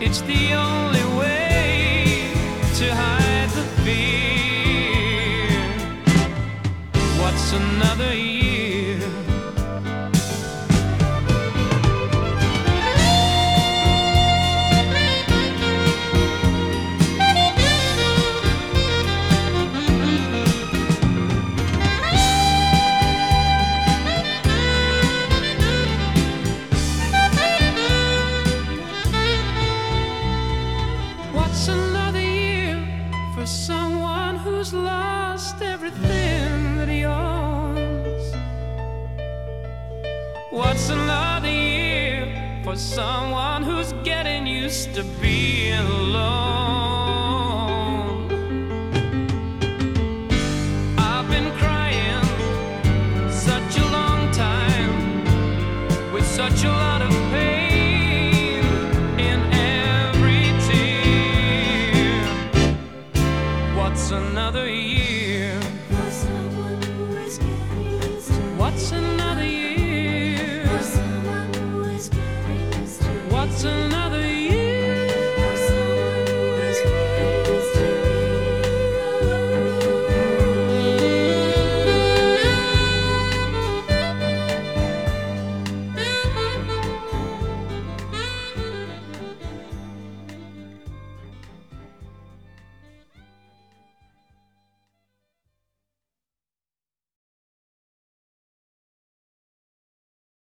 It's the only way to hide the fear. What's another year? Someone who's lost everything that he owns? What's another year for someone who's getting used to being alone? I've been crying such a long time with such a lot. It's enough.